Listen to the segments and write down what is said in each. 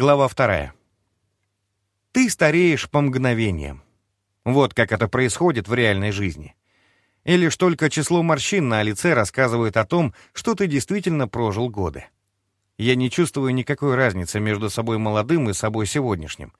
Глава вторая. Ты стареешь по мгновениям. Вот как это происходит в реальной жизни. И лишь только число морщин на лице рассказывает о том, что ты действительно прожил годы. Я не чувствую никакой разницы между собой молодым и собой сегодняшним.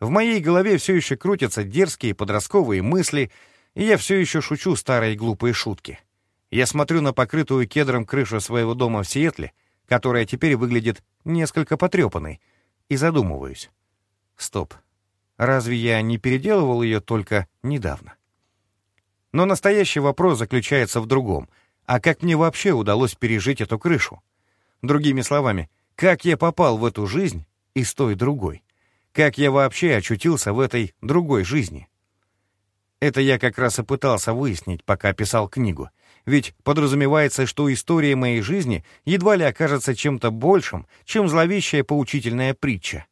В моей голове все еще крутятся дерзкие подростковые мысли, и я все еще шучу старые глупые шутки. Я смотрю на покрытую кедром крышу своего дома в Сиэтле, которая теперь выглядит несколько потрепанной, и задумываюсь. Стоп. Разве я не переделывал ее только недавно? Но настоящий вопрос заключается в другом. А как мне вообще удалось пережить эту крышу? Другими словами, как я попал в эту жизнь из той другой? Как я вообще очутился в этой другой жизни? Это я как раз и пытался выяснить, пока писал книгу. Ведь подразумевается, что история моей жизни едва ли окажется чем-то большим, чем зловещая поучительная притча.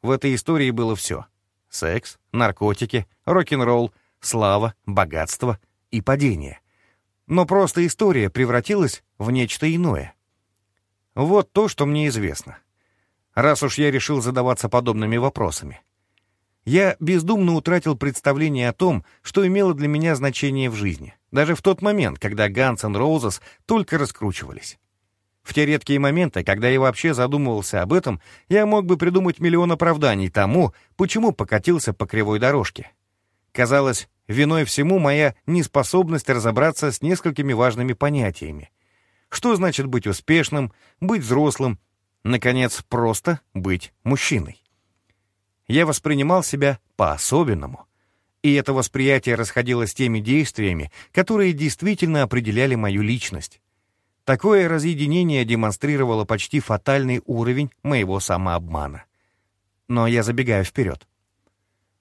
В этой истории было все. Секс, наркотики, рок-н-ролл, слава, богатство и падение. Но просто история превратилась в нечто иное. Вот то, что мне известно. Раз уж я решил задаваться подобными вопросами. Я бездумно утратил представление о том, что имело для меня значение в жизни, даже в тот момент, когда Guns N' Roses только раскручивались. В те редкие моменты, когда я вообще задумывался об этом, я мог бы придумать миллион оправданий тому, почему покатился по кривой дорожке. Казалось, виной всему моя неспособность разобраться с несколькими важными понятиями. Что значит быть успешным, быть взрослым, наконец, просто быть мужчиной? Я воспринимал себя по-особенному. И это восприятие расходилось с теми действиями, которые действительно определяли мою личность. Такое разъединение демонстрировало почти фатальный уровень моего самообмана. Но я забегаю вперед.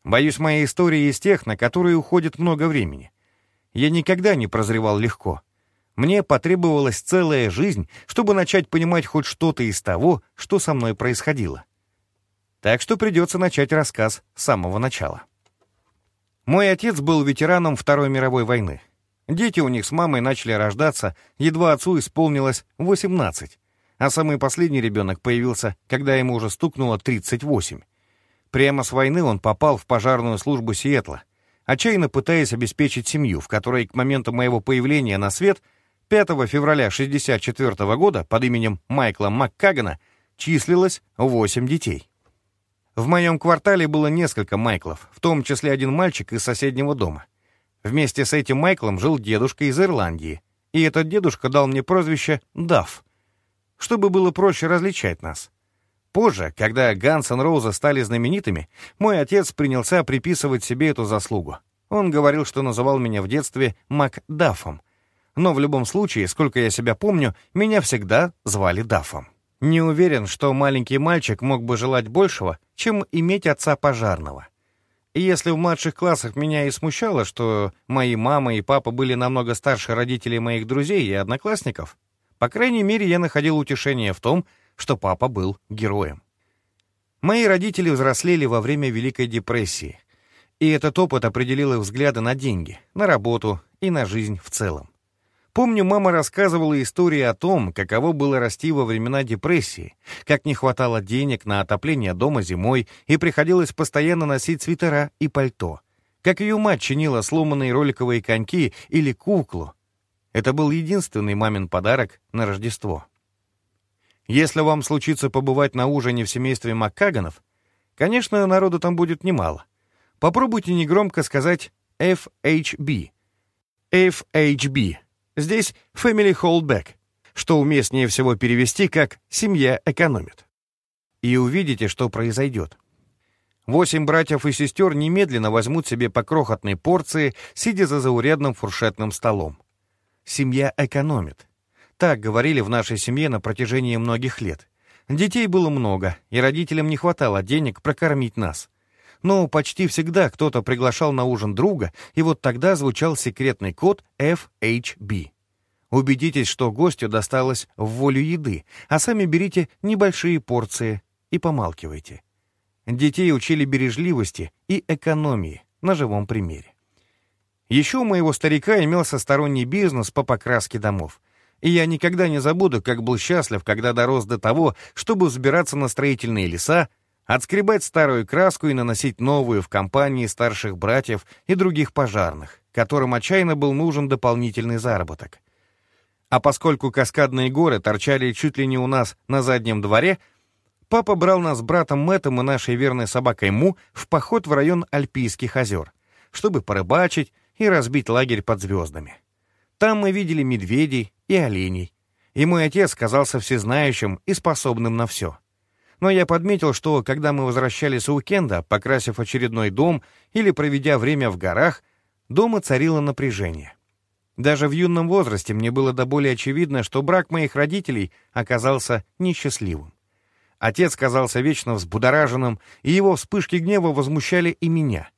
Боюсь, моя история из тех, на которые уходит много времени. Я никогда не прозревал легко. Мне потребовалась целая жизнь, чтобы начать понимать хоть что-то из того, что со мной происходило. Так что придется начать рассказ с самого начала. Мой отец был ветераном Второй мировой войны. Дети у них с мамой начали рождаться, едва отцу исполнилось 18, а самый последний ребенок появился, когда ему уже стукнуло 38. Прямо с войны он попал в пожарную службу Сиэтла, отчаянно пытаясь обеспечить семью, в которой к моменту моего появления на свет 5 февраля 1964 года под именем Майкла МакКагана числилось 8 детей. В моем квартале было несколько Майклов, в том числе один мальчик из соседнего дома. Вместе с этим Майклом жил дедушка из Ирландии, и этот дедушка дал мне прозвище Дафф, чтобы было проще различать нас. Позже, когда Ганс и Роуза стали знаменитыми, мой отец принялся приписывать себе эту заслугу. Он говорил, что называл меня в детстве Макдафом. Но в любом случае, сколько я себя помню, меня всегда звали Дафом. Не уверен, что маленький мальчик мог бы желать большего, чем иметь отца пожарного. И если в младших классах меня и смущало, что мои мама и папа были намного старше родителей моих друзей и одноклассников, по крайней мере, я находил утешение в том, что папа был героем. Мои родители взрослели во время Великой депрессии, и этот опыт определил их взгляды на деньги, на работу и на жизнь в целом. Помню, мама рассказывала истории о том, каково было расти во времена депрессии, как не хватало денег на отопление дома зимой и приходилось постоянно носить свитера и пальто, как ее мать чинила сломанные роликовые коньки или куклу. Это был единственный мамин подарок на Рождество. Если вам случится побывать на ужине в семействе Маккаганов, конечно, народу там будет немало. Попробуйте негромко сказать FHB. FHB Здесь family hold back, что уместнее всего перевести как «семья экономит». И увидите, что произойдет. Восемь братьев и сестер немедленно возьмут себе по крохотной порции, сидя за заурядным фуршетным столом. Семья экономит. Так говорили в нашей семье на протяжении многих лет. Детей было много, и родителям не хватало денег прокормить нас. Но почти всегда кто-то приглашал на ужин друга, и вот тогда звучал секретный код FHB. Убедитесь, что гостю досталось в волю еды, а сами берите небольшие порции и помалкивайте. Детей учили бережливости и экономии на живом примере. Еще у моего старика имелся сторонний бизнес по покраске домов. И я никогда не забуду, как был счастлив, когда дорос до того, чтобы взбираться на строительные леса, отскребать старую краску и наносить новую в компании старших братьев и других пожарных, которым отчаянно был нужен дополнительный заработок. А поскольку каскадные горы торчали чуть ли не у нас на заднем дворе, папа брал нас с братом Мэттом и нашей верной собакой Му в поход в район Альпийских озер, чтобы порыбачить и разбить лагерь под звездами. Там мы видели медведей и оленей, и мой отец казался всезнающим и способным на все. Но я подметил, что когда мы возвращались с уикенда, покрасив очередной дом или проведя время в горах, дома царило напряжение. Даже в юном возрасте мне было до боли очевидно, что брак моих родителей оказался несчастливым. Отец казался вечно взбудораженным, и его вспышки гнева возмущали и меня.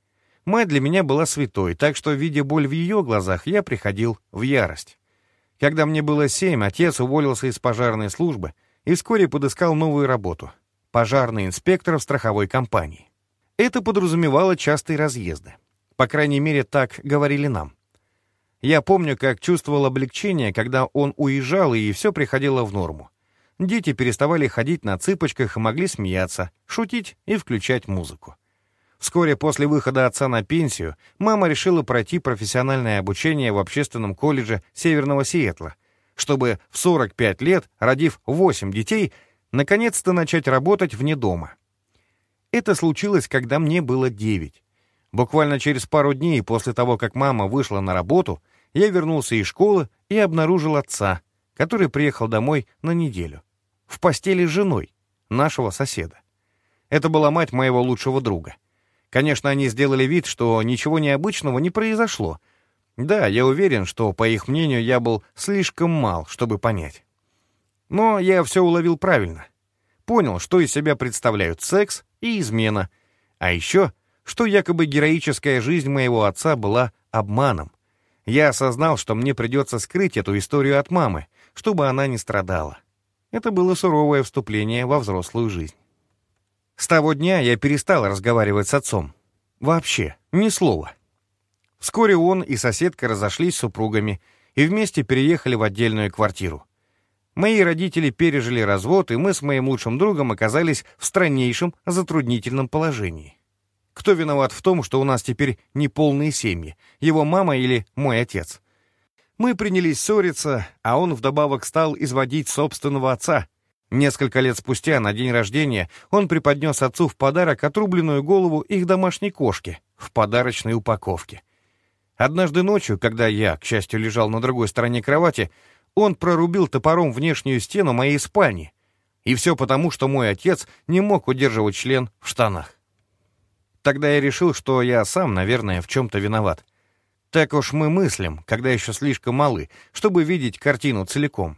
Мать для меня была святой, так что, видя боль в ее глазах, я приходил в ярость. Когда мне было семь, отец уволился из пожарной службы и вскоре подыскал новую работу — пожарный инспектор в страховой компании. Это подразумевало частые разъезды. По крайней мере, так говорили нам. Я помню, как чувствовал облегчение, когда он уезжал, и все приходило в норму. Дети переставали ходить на цыпочках и могли смеяться, шутить и включать музыку. Вскоре после выхода отца на пенсию мама решила пройти профессиональное обучение в общественном колледже Северного Сиэтла, чтобы в 45 лет, родив 8 детей, наконец-то начать работать вне дома. Это случилось, когда мне было 9. Буквально через пару дней после того, как мама вышла на работу, я вернулся из школы и обнаружил отца, который приехал домой на неделю. В постели с женой, нашего соседа. Это была мать моего лучшего друга. Конечно, они сделали вид, что ничего необычного не произошло. Да, я уверен, что, по их мнению, я был слишком мал, чтобы понять. Но я все уловил правильно. Понял, что из себя представляют секс и измена. А еще, что якобы героическая жизнь моего отца была обманом. Я осознал, что мне придется скрыть эту историю от мамы, чтобы она не страдала. Это было суровое вступление во взрослую жизнь. С того дня я перестал разговаривать с отцом. Вообще, ни слова. Вскоре он и соседка разошлись с супругами и вместе переехали в отдельную квартиру. Мои родители пережили развод, и мы с моим лучшим другом оказались в страннейшем затруднительном положении. Кто виноват в том, что у нас теперь неполные семьи, его мама или мой отец? Мы принялись ссориться, а он вдобавок стал изводить собственного отца. Несколько лет спустя, на день рождения, он преподнес отцу в подарок отрубленную голову их домашней кошки в подарочной упаковке. Однажды ночью, когда я, к счастью, лежал на другой стороне кровати, он прорубил топором внешнюю стену моей спальни. И все потому, что мой отец не мог удерживать член в штанах. Тогда я решил, что я сам, наверное, в чем-то виноват. Так уж мы мыслим, когда еще слишком малы, чтобы видеть картину целиком.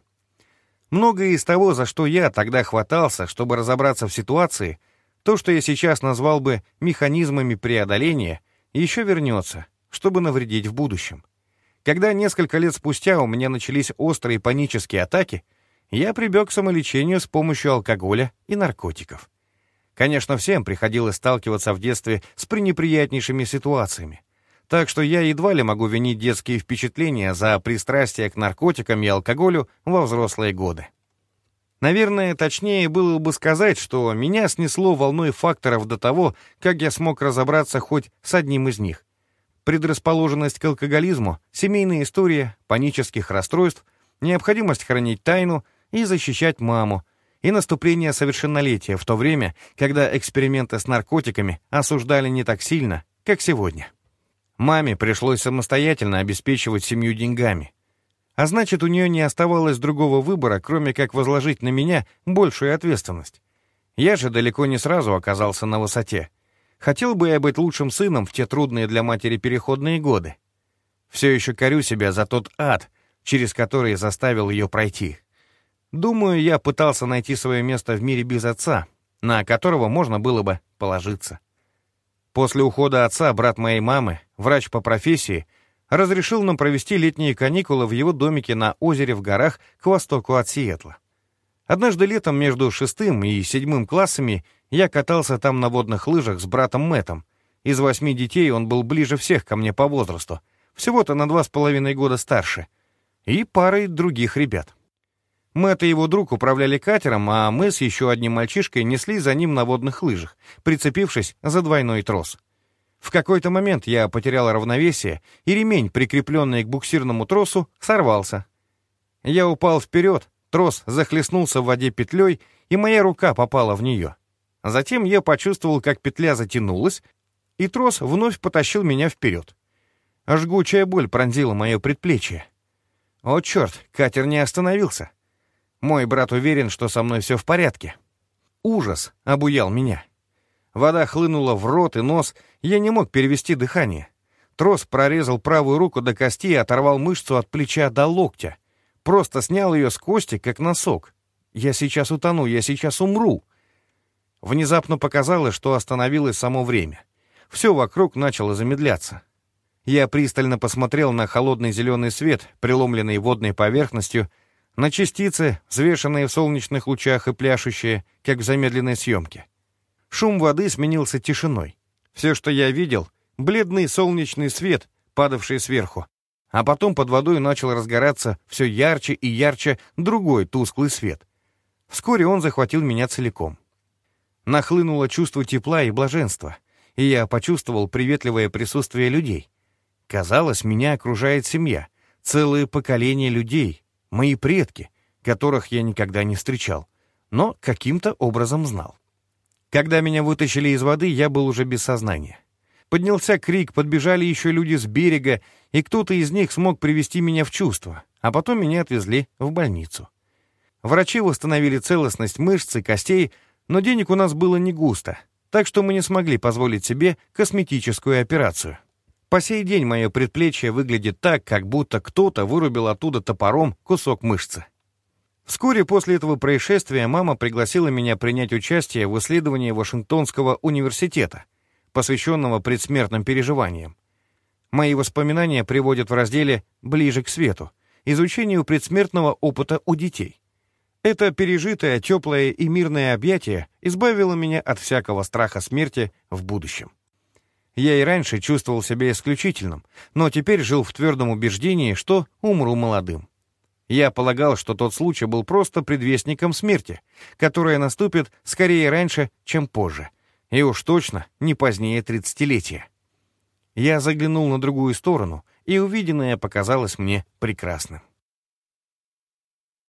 Многое из того, за что я тогда хватался, чтобы разобраться в ситуации, то, что я сейчас назвал бы механизмами преодоления, еще вернется, чтобы навредить в будущем. Когда несколько лет спустя у меня начались острые панические атаки, я прибег к самолечению с помощью алкоголя и наркотиков. Конечно, всем приходилось сталкиваться в детстве с пренеприятнейшими ситуациями. Так что я едва ли могу винить детские впечатления за пристрастие к наркотикам и алкоголю во взрослые годы. Наверное, точнее было бы сказать, что меня снесло волной факторов до того, как я смог разобраться хоть с одним из них. Предрасположенность к алкоголизму, семейная история, панических расстройств, необходимость хранить тайну и защищать маму, и наступление совершеннолетия в то время, когда эксперименты с наркотиками осуждали не так сильно, как сегодня. Маме пришлось самостоятельно обеспечивать семью деньгами. А значит, у нее не оставалось другого выбора, кроме как возложить на меня большую ответственность. Я же далеко не сразу оказался на высоте. Хотел бы я быть лучшим сыном в те трудные для матери переходные годы. Все еще корю себя за тот ад, через который заставил ее пройти. Думаю, я пытался найти свое место в мире без отца, на которого можно было бы положиться. После ухода отца брат моей мамы, врач по профессии, разрешил нам провести летние каникулы в его домике на озере в горах к востоку от Сиэтла. Однажды летом между шестым и седьмым классами я катался там на водных лыжах с братом Мэтом. Из восьми детей он был ближе всех ко мне по возрасту, всего-то на два с половиной года старше — и парой других ребят. Мэтт и его друг управляли катером, а мы с еще одним мальчишкой несли за ним на водных лыжах, прицепившись за двойной трос. В какой-то момент я потерял равновесие, и ремень, прикрепленный к буксирному тросу, сорвался. Я упал вперед, трос захлестнулся в воде петлей, и моя рука попала в нее. Затем я почувствовал, как петля затянулась, и трос вновь потащил меня вперед. Жгучая боль пронзила мое предплечье. О, черт, катер не остановился. Мой брат уверен, что со мной все в порядке. Ужас обуял меня. Вода хлынула в рот и нос, я не мог перевести дыхание. Трос прорезал правую руку до кости и оторвал мышцу от плеча до локтя. Просто снял ее с кости, как носок. Я сейчас утону, я сейчас умру. Внезапно показалось, что остановилось само время. Все вокруг начало замедляться. Я пристально посмотрел на холодный зеленый свет, преломленный водной поверхностью, на частицы, взвешенные в солнечных лучах и пляшущие, как в замедленной съемке. Шум воды сменился тишиной. Все, что я видел — бледный солнечный свет, падавший сверху, а потом под водой начал разгораться все ярче и ярче другой тусклый свет. Вскоре он захватил меня целиком. Нахлынуло чувство тепла и блаженства, и я почувствовал приветливое присутствие людей. Казалось, меня окружает семья, целые поколения людей, мои предки, которых я никогда не встречал, но каким-то образом знал. Когда меня вытащили из воды, я был уже без сознания. Поднялся крик, подбежали еще люди с берега, и кто-то из них смог привести меня в чувство, а потом меня отвезли в больницу. Врачи восстановили целостность мышц и костей, но денег у нас было не густо, так что мы не смогли позволить себе косметическую операцию. По сей день мое предплечье выглядит так, как будто кто-то вырубил оттуда топором кусок мышцы. Вскоре после этого происшествия мама пригласила меня принять участие в исследовании Вашингтонского университета, посвященного предсмертным переживаниям. Мои воспоминания приводят в разделе «Ближе к свету» изучению предсмертного опыта у детей. Это пережитое, теплое и мирное объятие избавило меня от всякого страха смерти в будущем. Я и раньше чувствовал себя исключительным, но теперь жил в твердом убеждении, что умру молодым. Я полагал, что тот случай был просто предвестником смерти, которая наступит скорее раньше, чем позже, и уж точно не позднее тридцатилетия. Я заглянул на другую сторону, и увиденное показалось мне прекрасным.